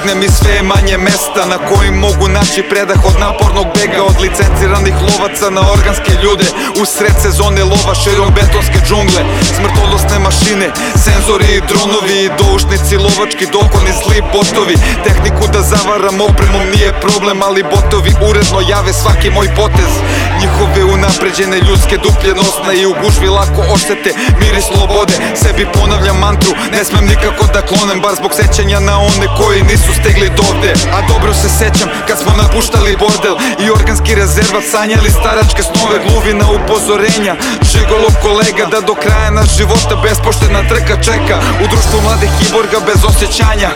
Stegnem i sve je manje mesta Na kojim mogu naći predah od napornog bega Od licenciranih lovaca na organske ljude. U sred sezone lova širom betonske džungle Smrtodosne mašine, senzori i dronovi I doušnici, lovački dokoni, zli botovi. Tehniku da zavaram opremom nije problem Ali botovi uredno jave svaki moj potez Njihove unapređene ljudske duplje nosne I u gužvi lako osete miris slobode. Sebi ponavljam mantru, ne smem nikako da klonem Bar zbog sećanja na one koji nisu stegli dovde A dobro se sećam kad smo napuštali bordel I organski rezervat sanjali staračke snove Gluvina upozorenja, žigolog kolega Da do kraja naš života bespoštena trka čeka. U društvu mladih kiborga bez osjećanja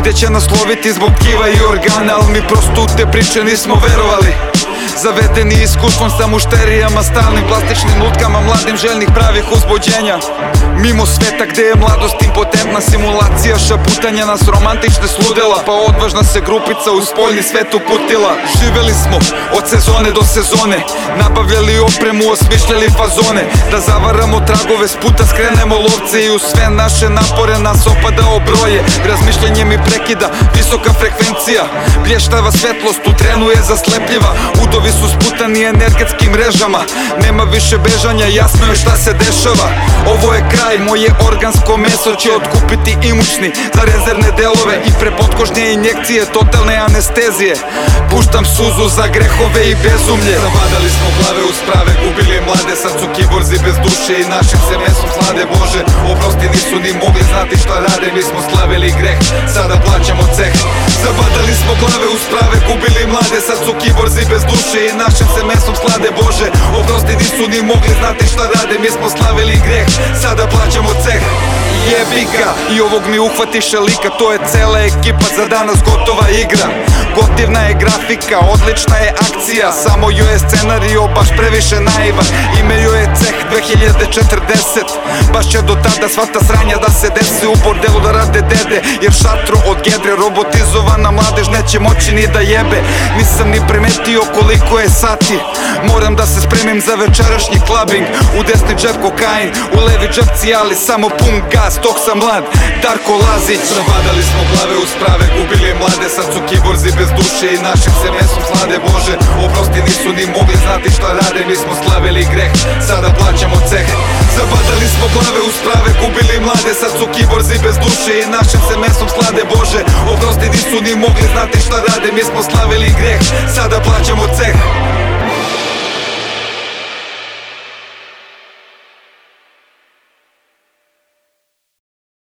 Gde će nas loviti zbog tkiva i organa Al mi prosto u te priče nismo verovali Zavedeni iskustvom sa mušterijama Stalnim plastičnim lutkama Mladim željnih pravih uzbuđenja. Mimo sveta gde je mladost impotentna Simulacija šaputanja nas romantične sludela Pa odvažna se grupica u spoljni svet uputila. Živeli smo od sezone do sezone Nabavljali opremu, osmišljali fazone. Da zavaramo tragove, s puta skrenemo lovce I u sve naše napore nas opadao broje Razmišljanje mi prekida, visoka frekvencija Blještava svetlost, u trenu je zaslepljiva. Udovi su sputani energetskim mrežama. Nema više bežanja, jasno je šta se dešava. Ovo je kraj, moje organsko meso će otkupiti imućni Za rezervne delove i prepotkožnje injekcije Totalne anestezije. Puštam suzu za grehove i bezumlje. Zabadali smo glave uz prave, gubili mlade. Sad su kiborzi bez duše i našim se mesom slade. Bože, oprosti nisu ni mogli znati šta rade. Mi smo slavili greh, sada plaćamo ceh. Zabadali smo glave uz prave, gubili mlade Sad su kiborzi bez duše i našim se mesom slade Bože, oprosti nisu ni mogli znati šta rade Mi smo slavili greh, sada plaćamo ceh Jebika I ovog mi uhvatiše lika. To je cela ekipa za danas gotova igra. Gotivna je grafika, odlična je akcija. Samo joj je scenario baš previše naivan. Ime joj je ceh 2040 Baš će do tada sva ta sranja da se desi U bordelu da rade dede. Jer šatro od gedre robotizovana mladež neće moći ni da jebe. Nisam ni primetio koliko je sati. Moram da se spremim za večerašnji klabing U desni džep kokain, u levi džep cijali Samo pun gas, dok sam mlad. Darko Lazić. Zabadali smo glave uz prave, gubili mlade Sad su kiborzi bez duše i našim se mesom slade Bože, oprosti nisu ni mogli znati šta rade Mi smo slavili greh, sada plaćamo ceh. Zabadali smo glave uz prave, gubili mlade Sad su kiborzi bez duše i našim se mesom slade Bože, oprosti nisu ni mogli znati šta rade Mi smo slavili greh, sada